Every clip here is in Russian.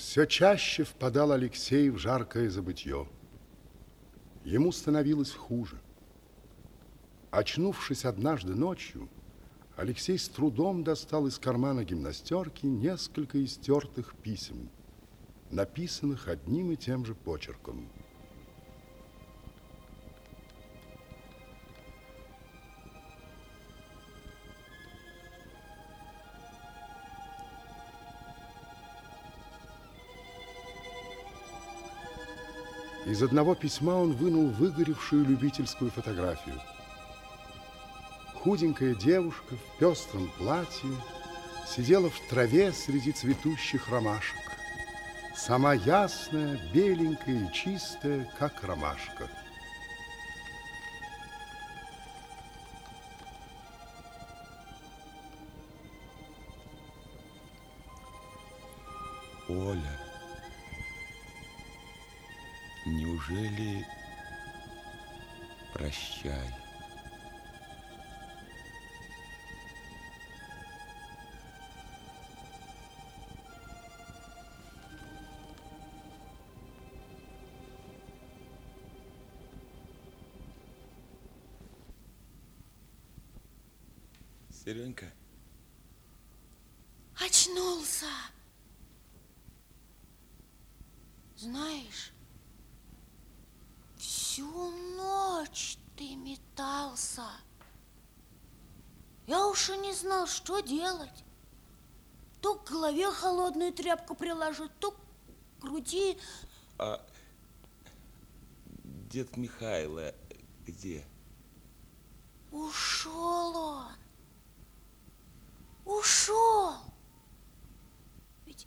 Все чаще впадал Алексей в жаркое забытье. Ему становилось хуже. Очнувшись однажды ночью, Алексей с трудом достал из кармана гимнастерки несколько истертых писем, написанных одним и тем же почерком. Из одного письма он вынул выгоревшую любительскую фотографию. Худенькая девушка в пестром платье сидела в траве среди цветущих ромашек. Сама ясная, беленькая и чистая, как ромашка. Оля. Неужели прощай? Серенька. Очнулся. Знаешь, всю ночь ты метался. Я уж и не знал, что делать. То к голове холодную тряпку приложить, то к груди. А дед Михайло где? Ушел он. Ушел. Ведь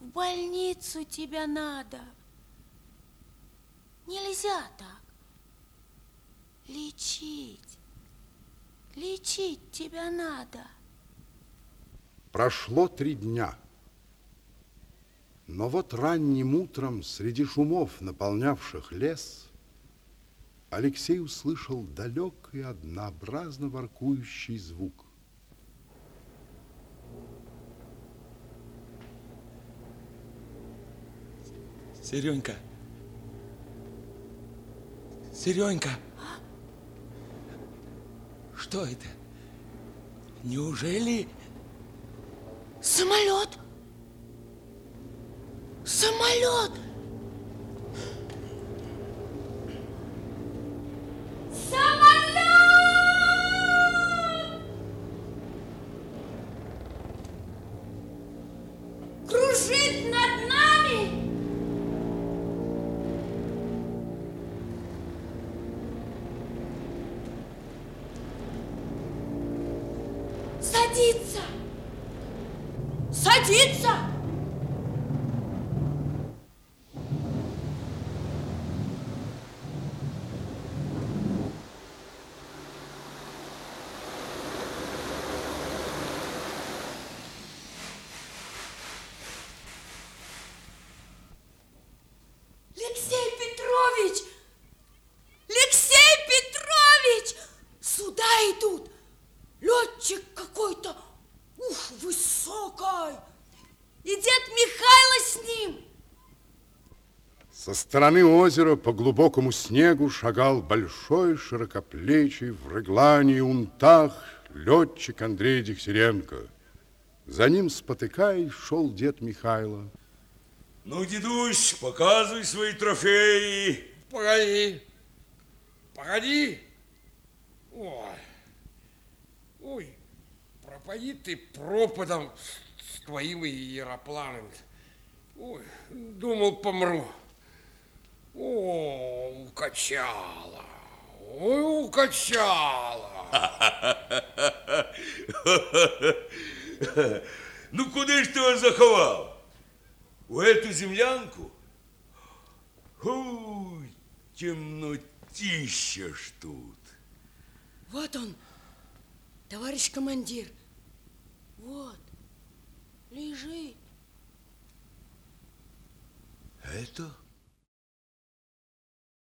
в больницу тебя надо. Нельзя так. Лечить. Лечить тебя надо. Прошло три дня. Но вот ранним утром среди шумов, наполнявших лес, Алексей услышал далекий однообразно воркующий звук. Серенька. Серенька. Что это? Неужели... Самолет! Самолет! Самолет! Кружит над нами! Садится! Садится! Алексей Петрович! Алексей Петрович! Сюда идут! Летчик какой-то, ух, высокий! И дед Михайло с ним! Со стороны озера по глубокому снегу шагал большой широкоплечий в реглане и унтах летчик Андрей Дегтяренко. За ним, спотыкаясь, шел дед Михайло. Ну, дедусь, показывай свои трофеи. Погоди. Погоди. Ой. Ой, пропади ты пропадом с твоим аэропланом. Ой, думал, помру. О, укачало. Ой, укачало. Ну, куди ж ти його заховав? У эту землянку? Уй, темнотища ж тут. Вот он, товарищ командир. Вот, лежит. Это